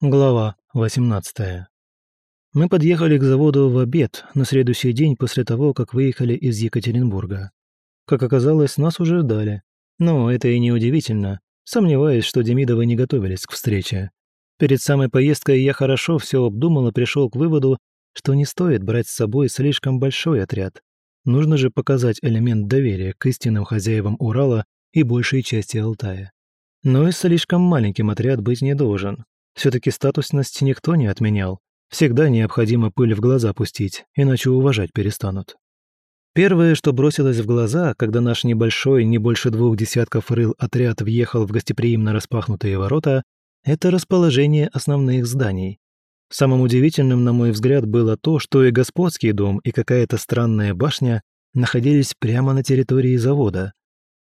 Глава 18. Мы подъехали к заводу в обед на следующий день после того, как выехали из Екатеринбурга. Как оказалось, нас уже ждали. Но это и не удивительно. Сомневаюсь, что Демидовы не готовились к встрече. Перед самой поездкой я хорошо все обдумал и пришел к выводу, что не стоит брать с собой слишком большой отряд. Нужно же показать элемент доверия к истинным хозяевам Урала и большей части Алтая. Но и слишком маленьким отряд быть не должен, все-таки статусность никто не отменял. Всегда необходимо пыль в глаза пустить, иначе уважать перестанут. Первое, что бросилось в глаза, когда наш небольшой, не больше двух десятков рыл отряд въехал в гостеприимно распахнутые ворота, это расположение основных зданий. Самым удивительным, на мой взгляд, было то, что и господский дом, и какая-то странная башня находились прямо на территории завода.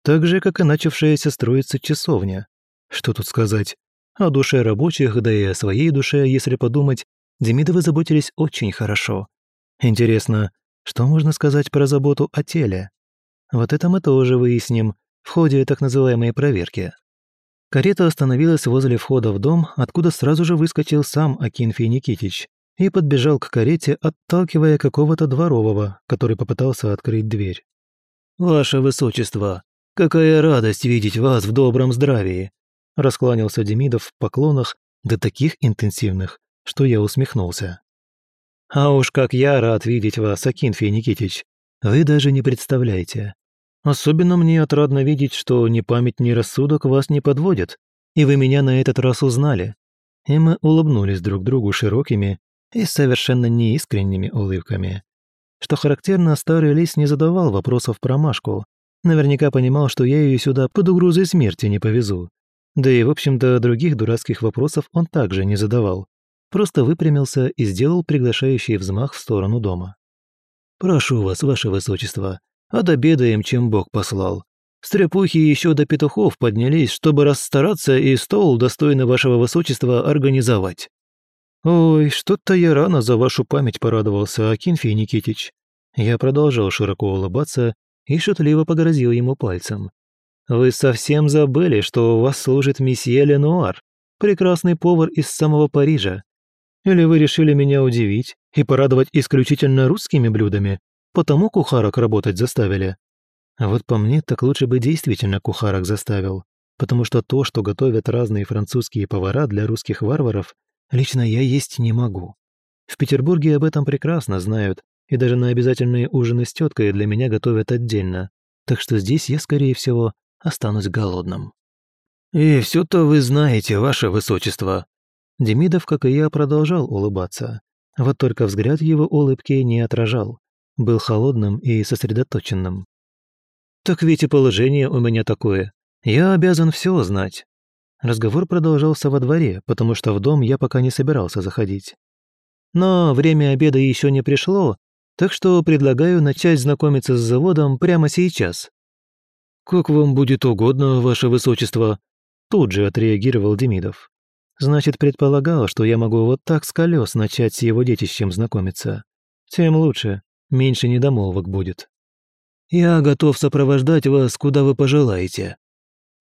Так же, как и начавшаяся строиться часовня. Что тут сказать? О душе рабочих, да и о своей душе, если подумать, Демидовы заботились очень хорошо. Интересно, что можно сказать про заботу о теле? Вот это мы тоже выясним в ходе так называемой проверки. Карета остановилась возле входа в дом, откуда сразу же выскочил сам Акинфий Никитич и подбежал к карете, отталкивая какого-то дворового, который попытался открыть дверь. «Ваше Высочество, какая радость видеть вас в добром здравии! Раскланялся Демидов в поклонах, до таких интенсивных, что я усмехнулся. «А уж как я рад видеть вас, Акинфий Никитич. Вы даже не представляете. Особенно мне отрадно видеть, что ни память, ни рассудок вас не подводят, и вы меня на этот раз узнали». И мы улыбнулись друг другу широкими и совершенно неискренними улыбками. Что характерно, старый лис не задавал вопросов про Машку. Наверняка понимал, что я ее сюда под угрозой смерти не повезу. Да и, в общем-то, других дурацких вопросов он также не задавал. Просто выпрямился и сделал приглашающий взмах в сторону дома. «Прошу вас, ваше высочество, отобедаем, чем Бог послал. Стряпухи еще до петухов поднялись, чтобы расстараться и стол, достойный вашего высочества, организовать». «Ой, что-то я рано за вашу память порадовался, Акинфий Никитич». Я продолжал широко улыбаться и шутливо погрозил ему пальцем. Вы совсем забыли, что у вас служит месье Ленуар, прекрасный повар из самого Парижа. Или вы решили меня удивить и порадовать исключительно русскими блюдами, потому кухарок работать заставили? А вот по мне, так лучше бы действительно кухарок заставил, потому что то, что готовят разные французские повара для русских варваров, лично я есть не могу. В Петербурге об этом прекрасно знают, и даже на обязательные ужины с теткой для меня готовят отдельно. Так что здесь я, скорее всего, останусь голодным. «И все-то вы знаете, ваше высочество». Демидов, как и я, продолжал улыбаться. Вот только взгляд его улыбки не отражал. Был холодным и сосредоточенным. «Так ведь и положение у меня такое. Я обязан все знать». Разговор продолжался во дворе, потому что в дом я пока не собирался заходить. Но время обеда еще не пришло, так что предлагаю начать знакомиться с заводом прямо сейчас. «Как вам будет угодно, ваше высочество», – тут же отреагировал Демидов. «Значит, предполагал, что я могу вот так с колес начать с его детищем знакомиться. Тем лучше, меньше недомолвок будет». «Я готов сопровождать вас, куда вы пожелаете».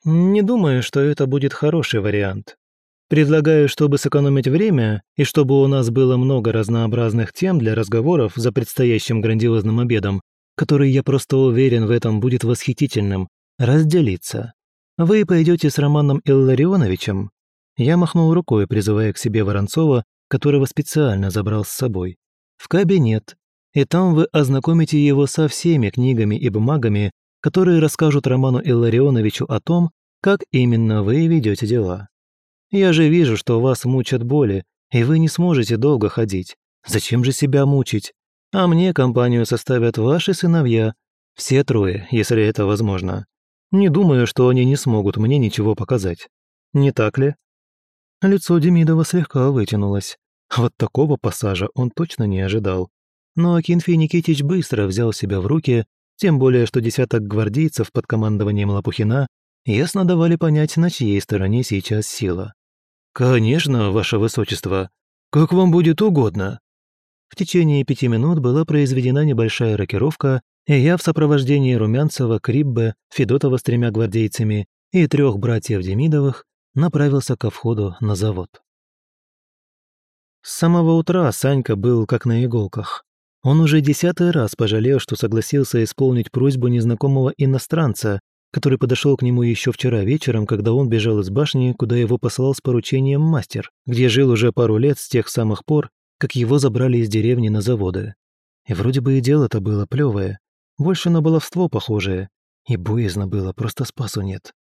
«Не думаю, что это будет хороший вариант. Предлагаю, чтобы сэкономить время и чтобы у нас было много разнообразных тем для разговоров за предстоящим грандиозным обедом, который, я просто уверен, в этом будет восхитительным, разделиться. Вы пойдете с Романом Илларионовичем?» Я махнул рукой, призывая к себе Воронцова, которого специально забрал с собой. «В кабинет, и там вы ознакомите его со всеми книгами и бумагами, которые расскажут Роману Илларионовичу о том, как именно вы ведете дела. Я же вижу, что вас мучат боли, и вы не сможете долго ходить. Зачем же себя мучить? А мне компанию составят ваши сыновья, все трое, если это возможно. Не думаю, что они не смогут мне ничего показать. Не так ли? Лицо Демидова слегка вытянулось. Вот такого пассажа он точно не ожидал. Но Акинфий Никитич быстро взял себя в руки, тем более, что десяток гвардейцев под командованием Лопухина ясно давали понять, на чьей стороне сейчас сила. «Конечно, ваше высочество. Как вам будет угодно». В течение пяти минут была произведена небольшая рокировка, и я в сопровождении Румянцева, Криббе, Федотова с тремя гвардейцами и трех братьев Демидовых направился ко входу на завод. С самого утра Санька был как на иголках. Он уже десятый раз пожалел, что согласился исполнить просьбу незнакомого иностранца, который подошел к нему еще вчера вечером, когда он бежал из башни, куда его послал с поручением мастер, где жил уже пару лет с тех самых пор, как его забрали из деревни на заводы. И вроде бы и дело-то было плевое, больше на баловство похожее, и боязно было, просто спасу нет.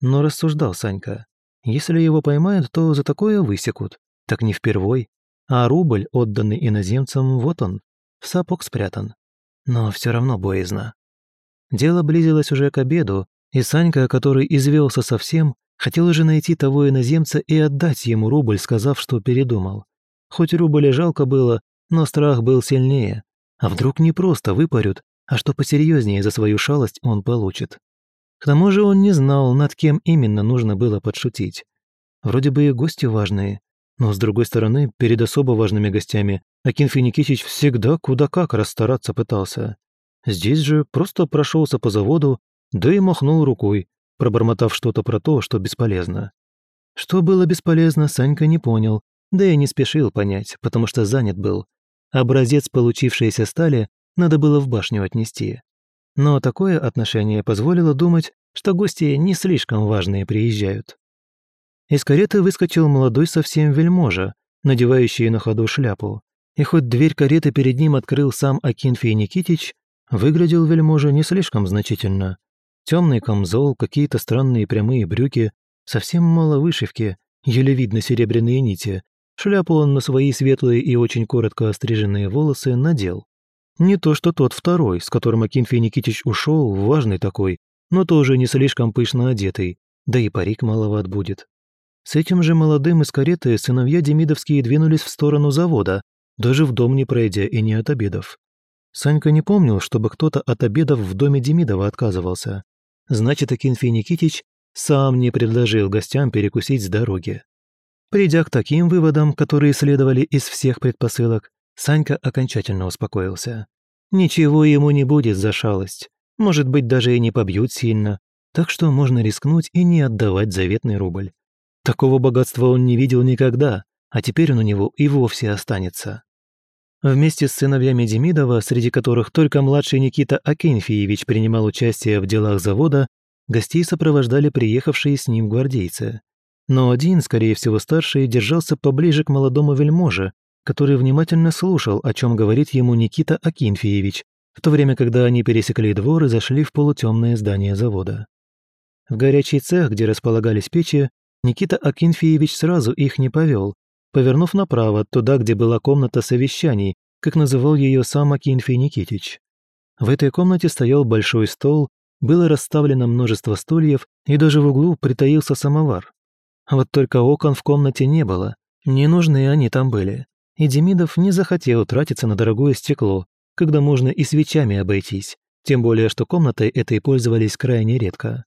Но рассуждал Санька, если его поймают, то за такое высекут, так не впервой, а рубль, отданный иноземцам, вот он, в сапог спрятан. Но все равно боязно. Дело близилось уже к обеду, и Санька, который извелся совсем, хотел уже найти того иноземца и отдать ему рубль, сказав, что передумал. Хоть рубль жалко было, но страх был сильнее. А вдруг не просто выпарют, а что посерьезнее за свою шалость он получит. К тому же он не знал, над кем именно нужно было подшутить. Вроде бы и гости важные, но, с другой стороны, перед особо важными гостями Акинфий Никитич всегда куда как расстараться пытался. Здесь же просто прошелся по заводу, да и махнул рукой, пробормотав что-то про то, что бесполезно. Что было бесполезно, Санька не понял, да и не спешил понять, потому что занят был. Образец получившейся стали надо было в башню отнести. Но такое отношение позволило думать, что гости не слишком важные приезжают. Из кареты выскочил молодой совсем вельможа, надевающий на ходу шляпу. И хоть дверь кареты перед ним открыл сам Акинфий Никитич, Выглядел вельможа не слишком значительно. Темный камзол, какие-то странные прямые брюки, совсем мало вышивки, еле видно серебряные нити. Шляпу он на свои светлые и очень коротко остриженные волосы надел. Не то что тот второй, с которым Акинфий Никитич ушел, важный такой, но тоже не слишком пышно одетый, да и парик маловат будет. С этим же молодым из кареты сыновья Демидовские двинулись в сторону завода, даже в дом не пройдя и не от обедов. Санька не помнил, чтобы кто-то от обедов в доме Демидова отказывался. Значит, Акинфий Никитич сам не предложил гостям перекусить с дороги. Придя к таким выводам, которые следовали из всех предпосылок, Санька окончательно успокоился. Ничего ему не будет за шалость. Может быть, даже и не побьют сильно. Так что можно рискнуть и не отдавать заветный рубль. Такого богатства он не видел никогда, а теперь он у него и вовсе останется. Вместе с сыновьями Демидова, среди которых только младший Никита Акинфеевич принимал участие в делах завода, гостей сопровождали приехавшие с ним гвардейцы. Но один, скорее всего старший, держался поближе к молодому вельможе, который внимательно слушал, о чем говорит ему Никита Акинфеевич, в то время, когда они пересекли двор и зашли в полутемное здание завода. В горячий цех, где располагались печи, Никита Акинфеевич сразу их не повел, повернув направо, туда, где была комната совещаний, как называл ее сам Акинфий Никитич. В этой комнате стоял большой стол, было расставлено множество стульев, и даже в углу притаился самовар. Вот только окон в комнате не было, не нужны они там были. И Демидов не захотел тратиться на дорогое стекло, когда можно и свечами обойтись, тем более что комнатой этой пользовались крайне редко.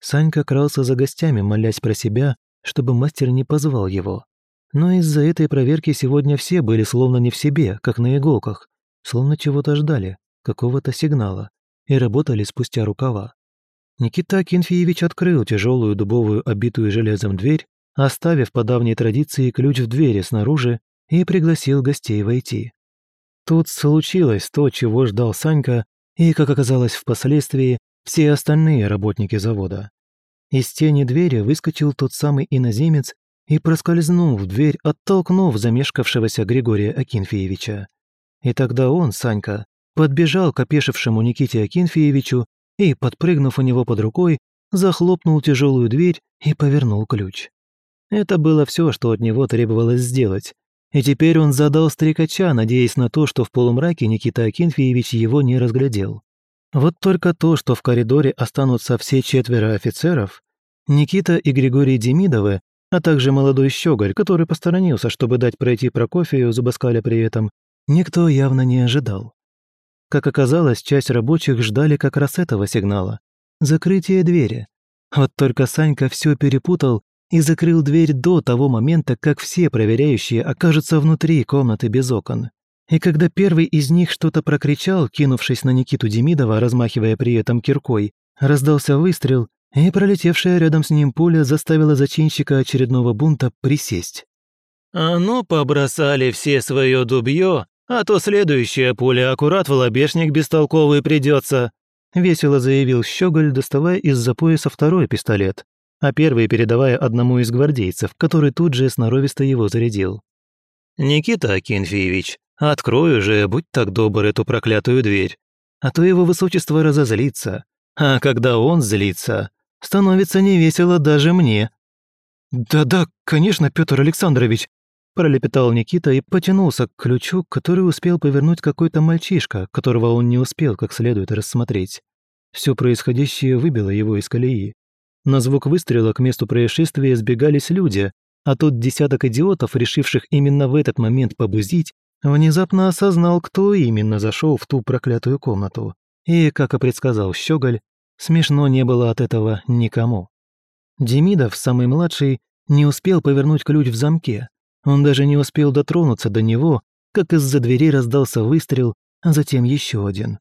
Санька крался за гостями, молясь про себя, чтобы мастер не позвал его. Но из-за этой проверки сегодня все были словно не в себе, как на иголках, словно чего-то ждали, какого-то сигнала, и работали спустя рукава. Никита Акинфеевич открыл тяжелую дубовую, обитую железом дверь, оставив по давней традиции ключ в двери снаружи и пригласил гостей войти. Тут случилось то, чего ждал Санька и, как оказалось впоследствии, все остальные работники завода. Из тени двери выскочил тот самый иноземец и проскользнул в дверь, оттолкнув замешкавшегося Григория Акинфеевича. И тогда он, Санька, подбежал к опешившему Никите Акинфеевичу и, подпрыгнув у него под рукой, захлопнул тяжелую дверь и повернул ключ. Это было все, что от него требовалось сделать. И теперь он задал стрекача, надеясь на то, что в полумраке Никита Акинфеевич его не разглядел. Вот только то, что в коридоре останутся все четверо офицеров, Никита и Григорий Демидовы а также молодой щеголь, который посторонился, чтобы дать пройти Прокофию, зубоскаля при этом, никто явно не ожидал. Как оказалось, часть рабочих ждали как раз этого сигнала – закрытие двери. Вот только Санька все перепутал и закрыл дверь до того момента, как все проверяющие окажутся внутри комнаты без окон. И когда первый из них что-то прокричал, кинувшись на Никиту Демидова, размахивая при этом киркой, раздался выстрел, и пролетевшая рядом с ним пуля заставила зачинщика очередного бунта присесть. «А ну, побросали все свое дубье, а то следующая пуля аккурат в лобешник бестолковый придется», весело заявил Щеголь, доставая из-за пояса второй пистолет, а первый передавая одному из гвардейцев, который тут же сноровисто его зарядил. «Никита Акинфеевич, открой уже, будь так добр, эту проклятую дверь, а то его высочество разозлится, а когда он злится, становится невесело даже мне». «Да-да, конечно, Петр Александрович», пролепетал Никита и потянулся к ключу, который успел повернуть какой-то мальчишка, которого он не успел как следует рассмотреть. Все происходящее выбило его из колеи. На звук выстрела к месту происшествия сбегались люди, а тот десяток идиотов, решивших именно в этот момент побузить, внезапно осознал, кто именно зашел в ту проклятую комнату. И, как и предсказал Щеголь, смешно не было от этого никому. Демидов, самый младший, не успел повернуть ключ в замке. Он даже не успел дотронуться до него, как из-за двери раздался выстрел, а затем еще один.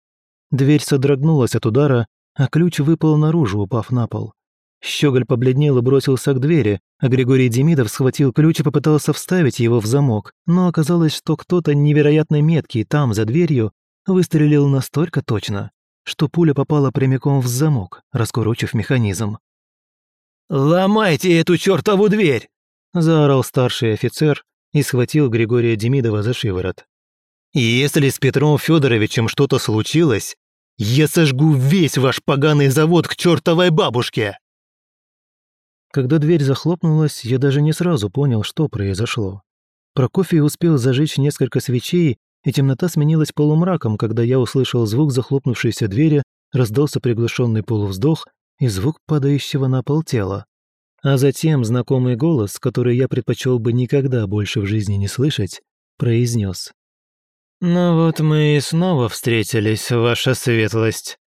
Дверь содрогнулась от удара, а ключ выпал наружу, упав на пол. Щеголь побледнел и бросился к двери, а Григорий Демидов схватил ключ и попытался вставить его в замок, но оказалось, что кто-то невероятно меткий там, за дверью, выстрелил настолько точно, что пуля попала прямиком в замок, раскурочив механизм. «Ломайте эту чертову дверь!» – заорал старший офицер и схватил Григория Демидова за шиворот. «Если с Петром Федоровичем что-то случилось, я сожгу весь ваш поганый завод к чертовой бабушке!» Когда дверь захлопнулась, я даже не сразу понял, что произошло. Прокофий успел зажечь несколько свечей, и темнота сменилась полумраком, когда я услышал звук захлопнувшейся двери, раздался приглушенный полувздох и звук падающего на пол тела. А затем знакомый голос, который я предпочел бы никогда больше в жизни не слышать, произнес. «Ну вот мы и снова встретились, ваша светлость».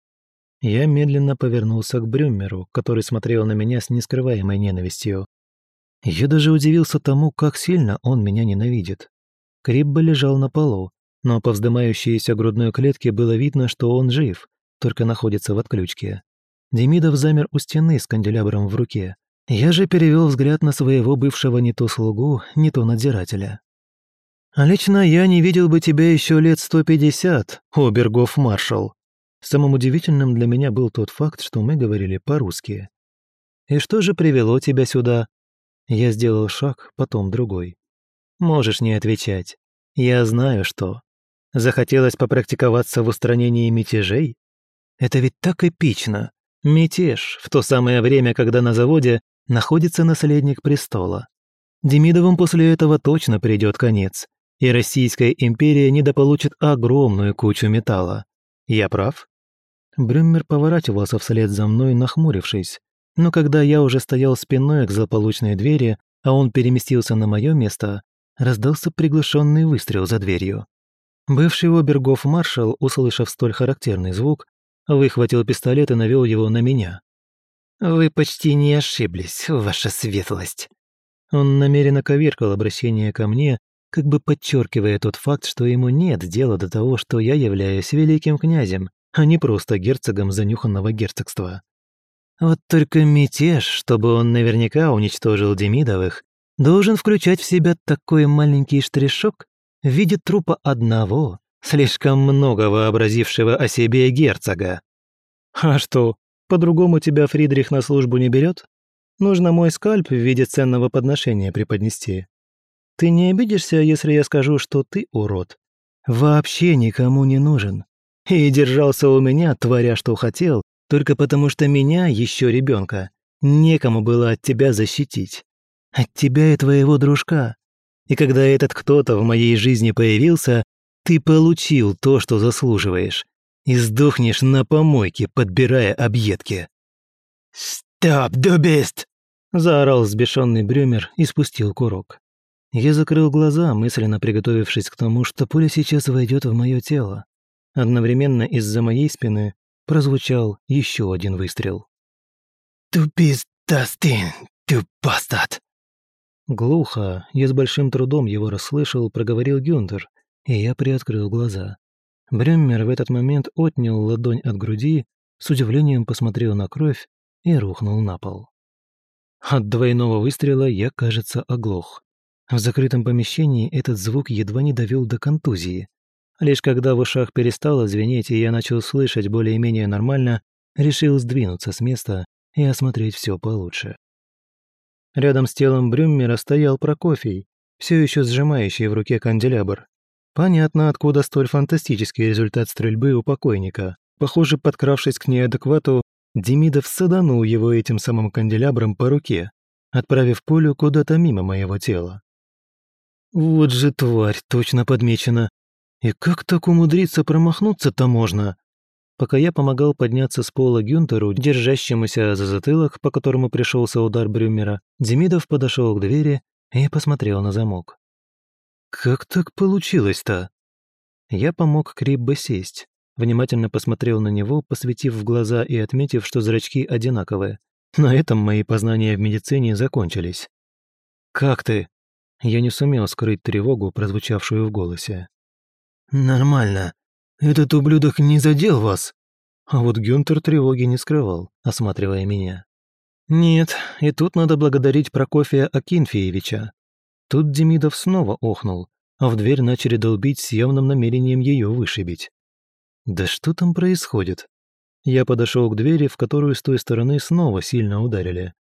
Я медленно повернулся к Брюмеру, который смотрел на меня с нескрываемой ненавистью. Я даже удивился тому, как сильно он меня ненавидит. Крибба лежал на полу, но по вздымающейся грудной клетке было видно, что он жив, только находится в отключке. Демидов замер у стены с канделябром в руке. Я же перевел взгляд на своего бывшего не то слугу, не то надзирателя. «Лично я не видел бы тебя еще лет сто пятьдесят, обергов-маршал», Самым удивительным для меня был тот факт, что мы говорили по-русски. «И что же привело тебя сюда?» Я сделал шаг, потом другой. «Можешь не отвечать. Я знаю, что. Захотелось попрактиковаться в устранении мятежей? Это ведь так эпично. Мятеж в то самое время, когда на заводе находится наследник престола. Демидовым после этого точно придет конец, и Российская империя недополучит огромную кучу металла. Я прав? Брюммер поворачивался вслед за мной, нахмурившись. Но когда я уже стоял спиной к злополучной двери, а он переместился на мое место, раздался приглушенный выстрел за дверью. Бывший обергов-маршал, услышав столь характерный звук, выхватил пистолет и навел его на меня. «Вы почти не ошиблись, ваша светлость». Он намеренно коверкал обращение ко мне, как бы подчеркивая тот факт, что ему нет дела до того, что я являюсь великим князем, а не просто герцогом занюханного герцогства. Вот только мятеж, чтобы он наверняка уничтожил Демидовых, должен включать в себя такой маленький штришок в виде трупа одного, слишком много вообразившего о себе герцога. А что, по-другому тебя Фридрих на службу не берет? Нужно мой скальп в виде ценного подношения преподнести. Ты не обидишься, если я скажу, что ты, урод, вообще никому не нужен? И держался у меня, творя что хотел, только потому что меня, еще ребенка, некому было от тебя защитить. От тебя и твоего дружка. И когда этот кто-то в моей жизни появился, ты получил то, что заслуживаешь. И сдохнешь на помойке, подбирая объедки. «Стоп, дубист!» – заорал взбешенный Брюмер и спустил курок. Я закрыл глаза, мысленно приготовившись к тому, что пуля сейчас войдет в мое тело. Одновременно из-за моей спины прозвучал еще один выстрел. «Тупист Дастин, ты бастат!» Глухо, я с большим трудом его расслышал, проговорил Гюнтер, и я приоткрыл глаза. Брюммер в этот момент отнял ладонь от груди, с удивлением посмотрел на кровь и рухнул на пол. От двойного выстрела я, кажется, оглох. В закрытом помещении этот звук едва не довел до контузии. Лишь когда в ушах перестало звенеть, и я начал слышать более-менее нормально, решил сдвинуться с места и осмотреть все получше. Рядом с телом Брюммера стоял Прокофий, все еще сжимающий в руке канделябр. Понятно, откуда столь фантастический результат стрельбы у покойника. Похоже, подкравшись к неадеквату, Демидов саданул его этим самым канделябром по руке, отправив пулю куда-то мимо моего тела. Вот же тварь, точно подмечена. И как так умудриться промахнуться-то можно? Пока я помогал подняться с пола Гюнтеру, держащемуся за затылок, по которому пришелся удар Брюмера, Демидов подошел к двери и посмотрел на замок. «Как так получилось-то?» Я помог Криббе сесть, внимательно посмотрел на него, посветив в глаза и отметив, что зрачки одинаковые. На этом мои познания в медицине закончились. «Как ты?» Я не сумел скрыть тревогу, прозвучавшую в голосе. «Нормально. Этот ублюдок не задел вас?» А вот Гюнтер тревоги не скрывал, осматривая меня. «Нет, и тут надо благодарить Прокофия Акинфеевича. Тут Демидов снова охнул, а в дверь начали долбить с явным намерением ее вышибить. Да что там происходит? Я подошел к двери, в которую с той стороны снова сильно ударили.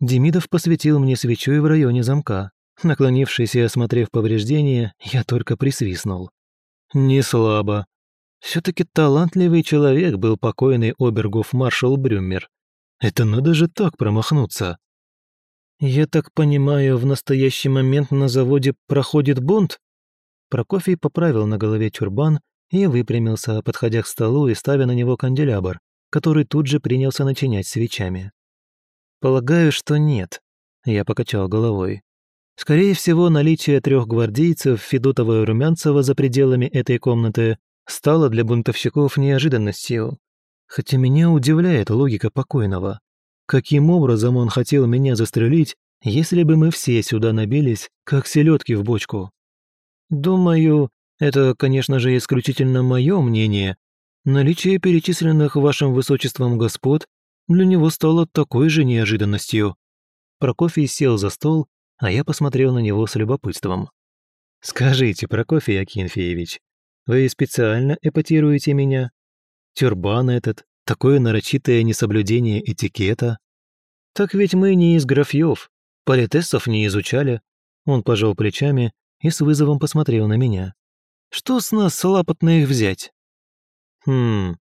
Демидов посветил мне свечой в районе замка. Наклонившись и осмотрев повреждения, я только присвистнул. Не слабо. все таки талантливый человек был покойный обергов-маршал Брюмер. Это надо же так промахнуться. «Я так понимаю, в настоящий момент на заводе проходит бунт?» Прокофий поправил на голове тюрбан и выпрямился, подходя к столу и ставя на него канделябр, который тут же принялся начинять свечами. «Полагаю, что нет», — я покачал головой. «Скорее всего, наличие трех гвардейцев Федотова и Румянцева за пределами этой комнаты стало для бунтовщиков неожиданностью. Хотя меня удивляет логика покойного. Каким образом он хотел меня застрелить, если бы мы все сюда набились, как селедки в бочку? Думаю, это, конечно же, исключительно мое мнение. Наличие перечисленных вашим высочеством господ для него стало такой же неожиданностью. Прокофий сел за стол, а я посмотрел на него с любопытством. «Скажите, Прокофий Акинфеевич, вы специально эпатируете меня? Тюрбан этот, Такое нарочитое несоблюдение этикета. Так ведь мы не из графьев, политессов не изучали. Он пожал плечами и с вызовом посмотрел на меня. Что с нас, лапотных, взять? Хм,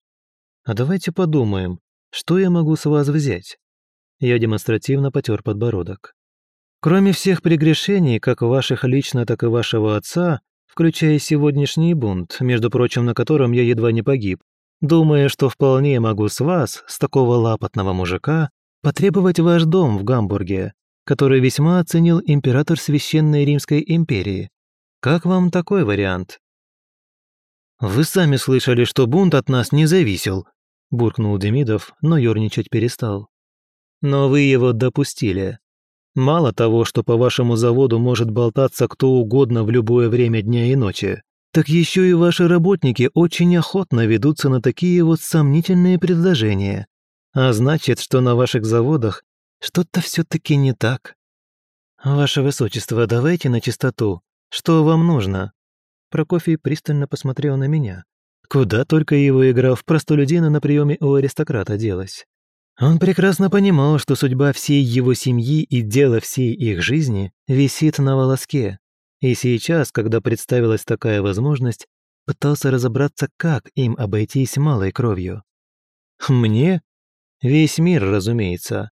а давайте подумаем, что я могу с вас взять? Я демонстративно потер подбородок. Кроме всех прегрешений, как ваших лично, так и вашего отца, включая сегодняшний бунт, между прочим, на котором я едва не погиб, думая, что вполне могу с вас, с такого лапотного мужика, потребовать ваш дом в Гамбурге, который весьма оценил император Священной Римской империи. Как вам такой вариант?» «Вы сами слышали, что бунт от нас не зависел», – буркнул Демидов, но ерничать перестал. «Но вы его допустили. Мало того, что по вашему заводу может болтаться кто угодно в любое время дня и ночи, так еще и ваши работники очень охотно ведутся на такие вот сомнительные предложения. А значит, что на ваших заводах что-то все-таки не так. Ваше Высочество, давайте на чистоту. Что вам нужно? Прокофий пристально посмотрел на меня. Куда только его игра в простолюдина на приеме у аристократа делась. Он прекрасно понимал, что судьба всей его семьи и дело всей их жизни висит на волоске, и сейчас, когда представилась такая возможность, пытался разобраться, как им обойтись малой кровью. Мне? Весь мир, разумеется.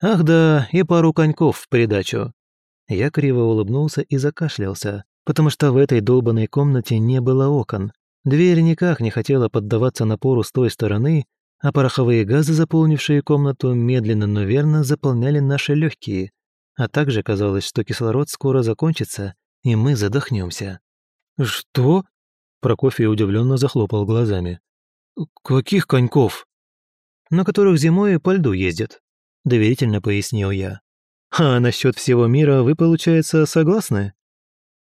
Ах да, и пару коньков в придачу. Я криво улыбнулся и закашлялся, потому что в этой долбанной комнате не было окон. Дверь никак не хотела поддаваться напору с той стороны, а пороховые газы, заполнившие комнату, медленно, но верно заполняли наши легкие. А также казалось, что кислород скоро закончится, и мы задохнемся. «Что?» Прокофий удивленно захлопал глазами. «Каких коньков?» «На которых зимой по льду ездят», — доверительно пояснил я. «А насчет всего мира вы, получается, согласны?»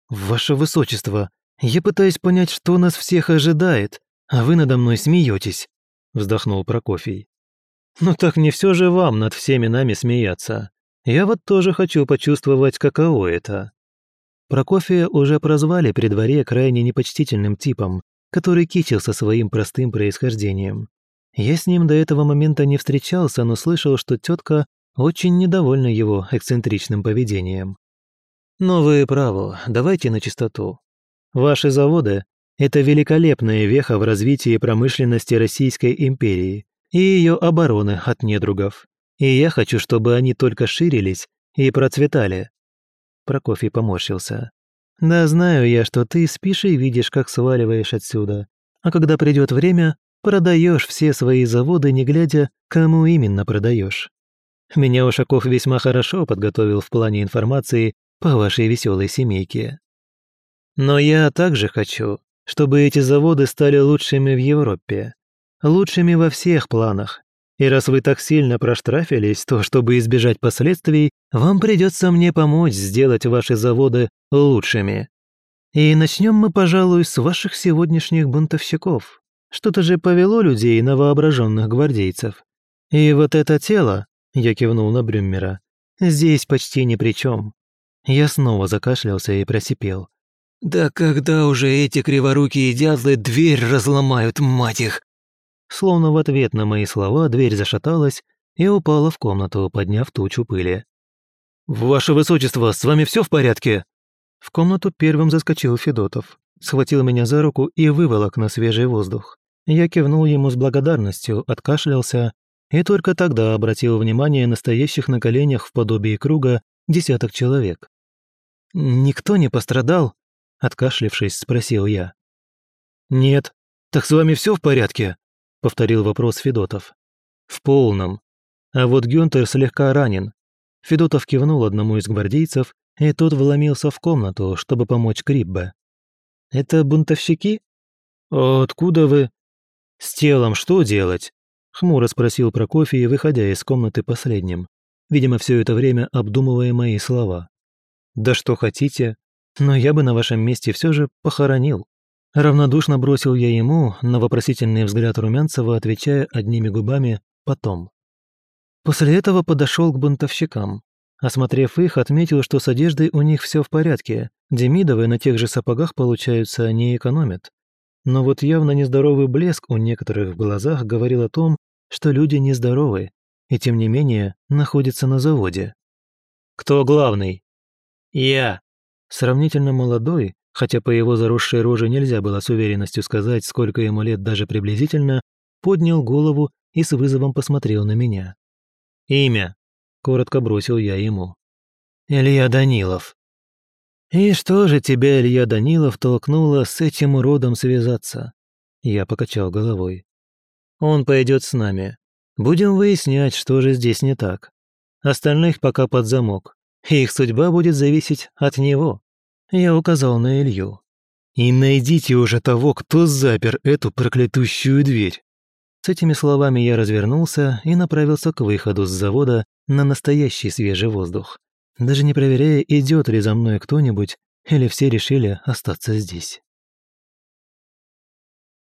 «Ваше Высочество, я пытаюсь понять, что нас всех ожидает, а вы надо мной смеетесь», — вздохнул Прокофий. «Ну так не все же вам над всеми нами смеяться. Я вот тоже хочу почувствовать, каково это. Прокофия уже прозвали при дворе крайне непочтительным типом, который кичился своим простым происхождением. Я с ним до этого момента не встречался, но слышал, что тетка очень недовольна его эксцентричным поведением. Но вы правы, давайте на чистоту. Ваши заводы – это великолепная веха в развитии промышленности Российской империи и ее обороны от недругов. И я хочу, чтобы они только ширились и процветали. Прокофий поморщился. «Да знаю я, что ты спишь и видишь, как сваливаешь отсюда. А когда придет время, продаешь все свои заводы, не глядя, кому именно продаешь. Меня Ушаков весьма хорошо подготовил в плане информации по вашей веселой семейке. Но я также хочу, чтобы эти заводы стали лучшими в Европе. Лучшими во всех планах, и раз вы так сильно проштрафились, то, чтобы избежать последствий, вам придется мне помочь сделать ваши заводы лучшими. И начнем мы, пожалуй, с ваших сегодняшних бунтовщиков. Что-то же повело людей на воображенных гвардейцев. И вот это тело, я кивнул на Брюммера, здесь почти ни при чем. Я снова закашлялся и просипел. «Да когда уже эти криворукие дятлы дверь разломают, мать их!» Словно в ответ на мои слова дверь зашаталась и упала в комнату, подняв тучу пыли. «Ваше Высочество, с вами все в порядке?» В комнату первым заскочил Федотов, схватил меня за руку и выволок на свежий воздух. Я кивнул ему с благодарностью, откашлялся и только тогда обратил внимание на стоящих на коленях в подобии круга десяток человек. «Никто не пострадал?» – откашлившись, спросил я. «Нет. Так с вами все в порядке?» — повторил вопрос Федотов. «В полном. А вот Гюнтер слегка ранен». Федотов кивнул одному из гвардейцев, и тот вломился в комнату, чтобы помочь Криббе. «Это бунтовщики?» «Откуда вы?» «С телом что делать?» — хмуро спросил Прокофий, выходя из комнаты последним. Видимо, все это время обдумывая мои слова. «Да что хотите, но я бы на вашем месте все же похоронил». Равнодушно бросил я ему на вопросительный взгляд Румянцева, отвечая одними губами «потом». После этого подошел к бунтовщикам. Осмотрев их, отметил, что с одеждой у них все в порядке. Демидовые на тех же сапогах, получаются, не экономят. Но вот явно нездоровый блеск у некоторых в глазах говорил о том, что люди нездоровы, и тем не менее находятся на заводе. «Кто главный?» «Я», Сравнительно молодой, хотя по его заросшей роже нельзя было с уверенностью сказать, сколько ему лет даже приблизительно, поднял голову и с вызовом посмотрел на меня. «Имя», — коротко бросил я ему. «Илья Данилов». «И что же тебя, Илья Данилов, толкнуло с этим уродом связаться?» Я покачал головой. «Он пойдет с нами. Будем выяснять, что же здесь не так. Остальных пока под замок. Их судьба будет зависеть от него. Я указал на Илью. «И найдите уже того, кто запер эту проклятущую дверь». С этими словами я развернулся и направился к выходу с завода на настоящий свежий воздух, даже не проверяя, идет ли за мной кто-нибудь или все решили остаться здесь.